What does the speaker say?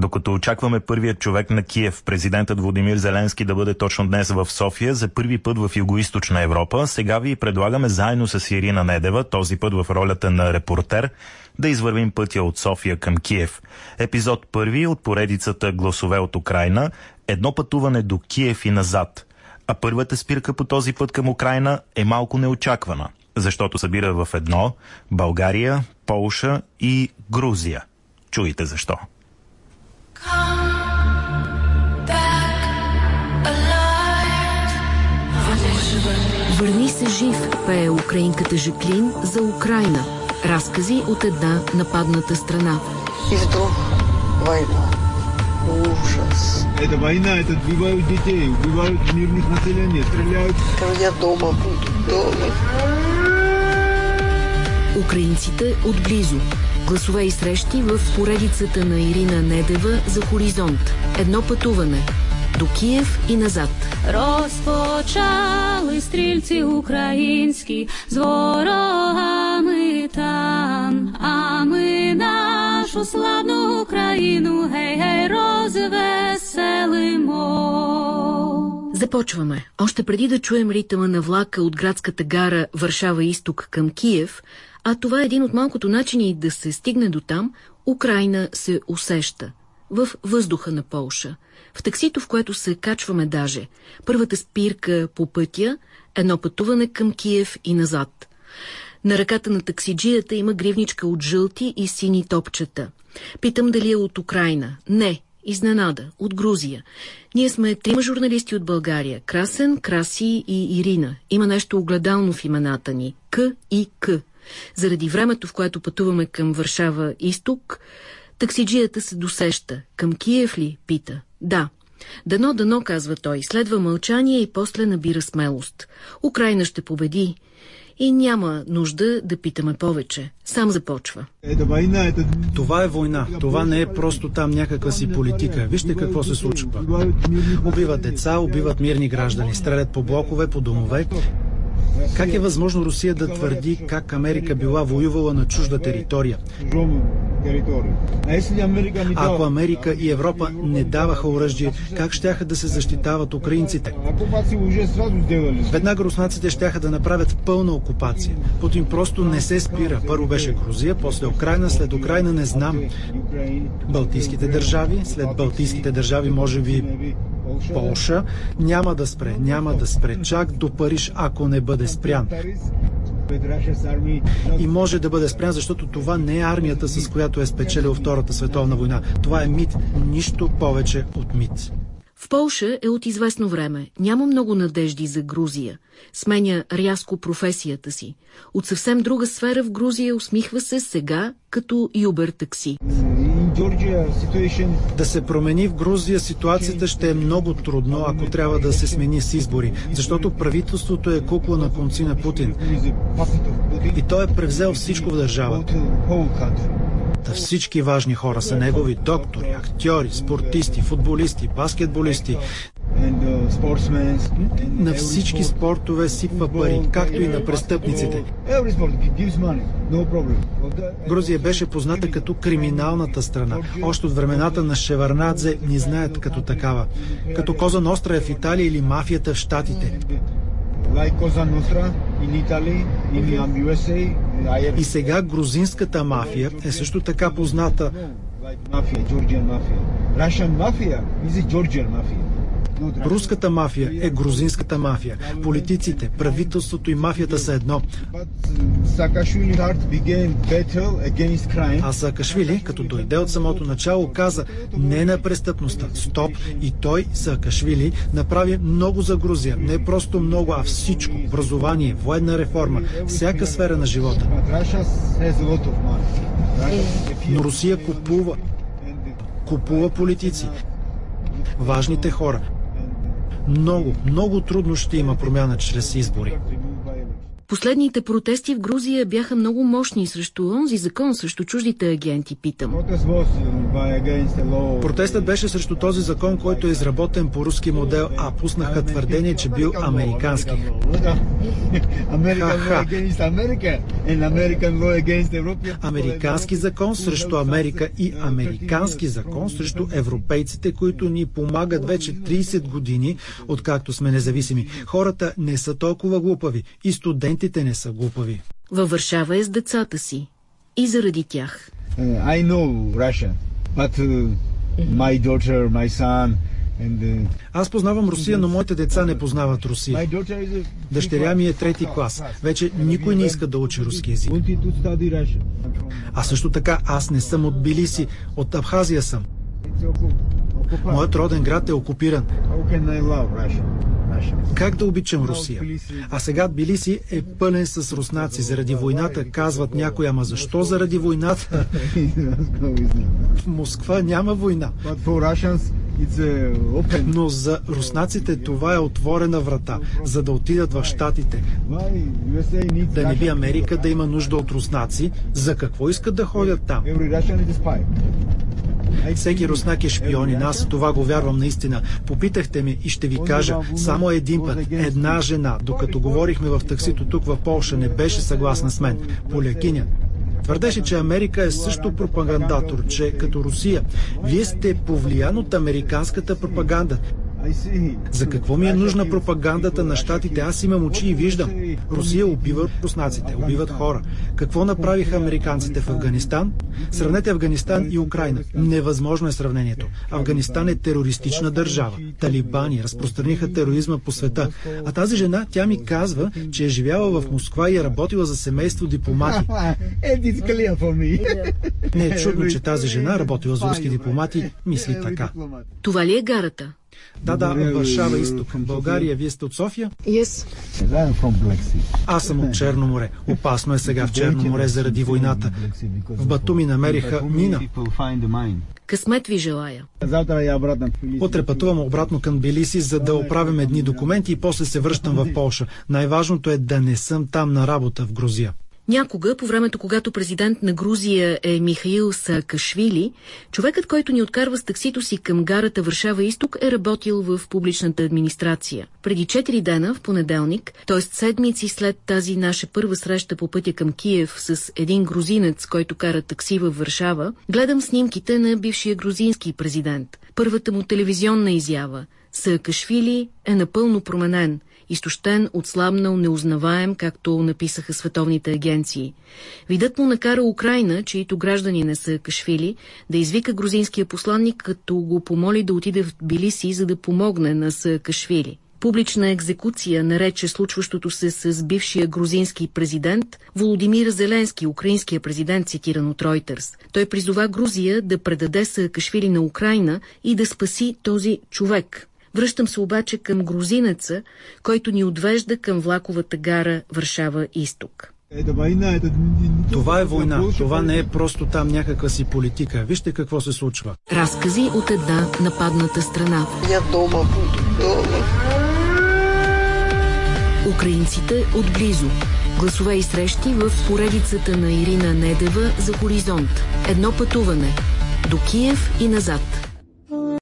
Докато очакваме първият човек на Киев, президентът Владимир Зеленски да бъде точно днес в София за първи път в Юго-Источна Европа, сега ви предлагаме заедно с Ирина Недева, този път в ролята на репортер, да извървим пътя от София към Киев. Епизод първи от поредицата Гласове от Украина, едно пътуване до Киев и назад. А първата спирка по този път към Украина е малко неочаквана, защото събира в едно България, Полша и Грузия. Чуйте защо. Върни се жив, пее украинката Жаклин за Украина. Разкази от една нападната страна. И вдруг война. Ужас. Это война, это убивают детей, убивают мирных населения, стреляют. Я дома буду, дома. Украинците отблизо. Гласове и срещи в поредицата на Ирина Недева за Хоризонт. Едно пътуване. До Киев і назад. Розпочали стрільці українські з ворогами там, а ми нашу славну Україну гей-гей розвеселимо. Започваме. Още преди да чуем ритъма на влака от градската гара Варшава-Исток към Киев, а това е един от малкото начини да се стигне до там, Украина се усеща. В въздуха на Полша. В таксито, в което се качваме даже. Първата спирка по пътя, едно пътуване към Киев и назад. На ръката на таксиджията има гривничка от жълти и сини топчета. Питам дали е от Украина. Не, Изненада. От Грузия. Ние сме трима журналисти от България. Красен, Краси и Ирина. Има нещо огледално в имената ни. К и К. Заради времето, в което пътуваме към Варшава изток, таксиджията се досеща. Към Киев ли? Пита. Да. Дано, дано, казва той. Следва мълчание и после набира смелост. Украина ще победи. И няма нужда да питаме повече. Сам започва. Това е война. Това не е просто там някаква си политика. Вижте какво се случва. Убиват деца, убиват мирни граждани, стрелят по блокове, по домове. Как е възможно Русия да твърди как Америка била воювала на чужда територия? Ако Америка и Европа не даваха оръжие, как щяха да се защитават украинците? Веднага руснаците щяха да направят пълна окупация. Путин просто не се спира. Първо беше Грузия, после Украина, след Украина не знам. Балтийските държави, след Балтийските държави може би Полша няма да спре, няма да спре чак до Париж, ако не бъде спрян. И може да бъде спрян, защото това не е армията, с която е спечелил Втората световна война. Това е мит, нищо повече от мит. В Полша е от известно време. Няма много надежди за Грузия. Сменя рязко професията си. От съвсем друга сфера в Грузия усмихва се сега като юбер такси. Да се промени в Грузия ситуацията ще е много трудно, ако трябва да се смени с избори, защото правителството е кукла на конци на Путин. И той е превзел всичко в държавата. Та всички важни хора са негови доктори, актьори, спортисти, футболисти, баскетболисти. На всички спортове сипва пари, както и на престъпниците. Грузия беше позната като криминалната страна. Още от времената на Шеварнадзе ни знаят като такава. Като Коза Ностра е в Италия или мафията в Штатите. И сега грузинската мафия е също така позната. Руската мафия е грузинската мафия. Политиците, правителството и мафията са едно. А Саакашвили, като дойде от самото начало, каза не на престъпността, стоп. И той, Саакашвили, направи много за Грузия. Не просто много, а всичко. Образование, военна реформа, всяка сфера на живота. Но Русия купува. Купува политици. Важните хора. Много, много трудно ще има промяна чрез избори. Последните протести в Грузия бяха много мощни срещу онзи закон, срещу чуждите агенти, питам. Протестът беше срещу този закон, който е изработен по руски модел, а пуснаха твърдение, че бил американски. Американски закон срещу Америка и американски закон срещу европейците, които ни помагат вече 30 години, откакто сме независими. Хората не са толкова глупави и студентите не са глупави. Във Варшава е с децата си. И заради тях. Uh, I know Russia, but uh, my daughter, my son, and uh, Аз познавам Русия, но моите деца не познават Русия. my daughter is a Дъщеря ми е трети клас. Вече никой не иска да учи руски език. wanted to study Russian. А също така аз не съм от Билиси, от Абхазия съм. Моят роден град е окупиран. Как да обичам Русия? А сега Тбилиси е пълен с руснаци. Заради войната казват някой, ама защо заради войната? В Москва няма война. Open. Но за руснаците това е отворена врата, за да отидат в Штатите. Да не би? Америка да има нужда от руснаци, за какво искат да ходят там? Всеки руснак е шпион и аз това го вярвам наистина. Попитахте ме и ще ви кажа, само един път, една жена, докато говорихме в таксито тук в Полша, не беше съгласна с мен. Полякиня. Твърдеше, че Америка е също пропагандатор, че като Русия. Вие сте повлиян от американската пропаганда. За какво ми е нужна пропагандата на щатите? Аз имам очи и виждам. Русия убива руснаците, убиват хора. Какво направиха американците в Афганистан? Сравнете Афганистан и Украина. Невъзможно е сравнението. Афганистан е терористична държава. Талибани разпространиха тероризма по света. А тази жена, тя ми казва, че е живяла в Москва и е работила за семейство дипломати. Не е чудно, че тази жена, работила за руски дипломати, мисли така. Това ли е гарата? Да, да, от Варшава, изток. България, вие сте от София? Yes. Аз съм от Черно море. Опасно е сега в Черно море заради войната. В Батуми намериха мина. Късмет ви желая. Завтра я обратно в Тбилиси. Утре пътувам обратно към Тбилиси, за да оправим едни документи и после се връщам в Полша. Най-важното е да не съм там на работа в Грузия. Някога, по времето когато президент на Грузия е Михаил Саакашвили, човекът, който ни откарва с таксито си към гарата Варшава-Изток, е работил в публичната администрация. Преди 4 дена, в понеделник, т.е. седмици след тази наша първа среща по пътя към Киев с един грузинец, който кара такси във Варшава, гледам снимките на бившия грузински президент. Първата му телевизионна изява. Саакашвили е напълно променен – изтощен, отслабнал, неузнаваем, както написаха световните агенции. Видът му накара Украина, чието граждани не са кашвили, да извика грузинския посланник, като го помоли да отиде в Тбилиси, за да помогне на Саакашвили. Публична екзекуция нарече случващото се с бившия грузински президент Володимир Зеленски, украинския президент, цитиран от Reuters. Той призова Грузия да предаде Саакашвили на Украина и да спаси този човек. Връщам се обаче към грузинеца, който ни отвежда към влаковата гара это... Това е война. Това не е просто там някаква си политика. Вижте какво се случва. Разкази от една нападната страна. Я дома буду, дома. Украинците отблизо. Гласове и срещи в поредицата на Ирина Недева за Хоризонт. Едно пътуване. До Киев и назад.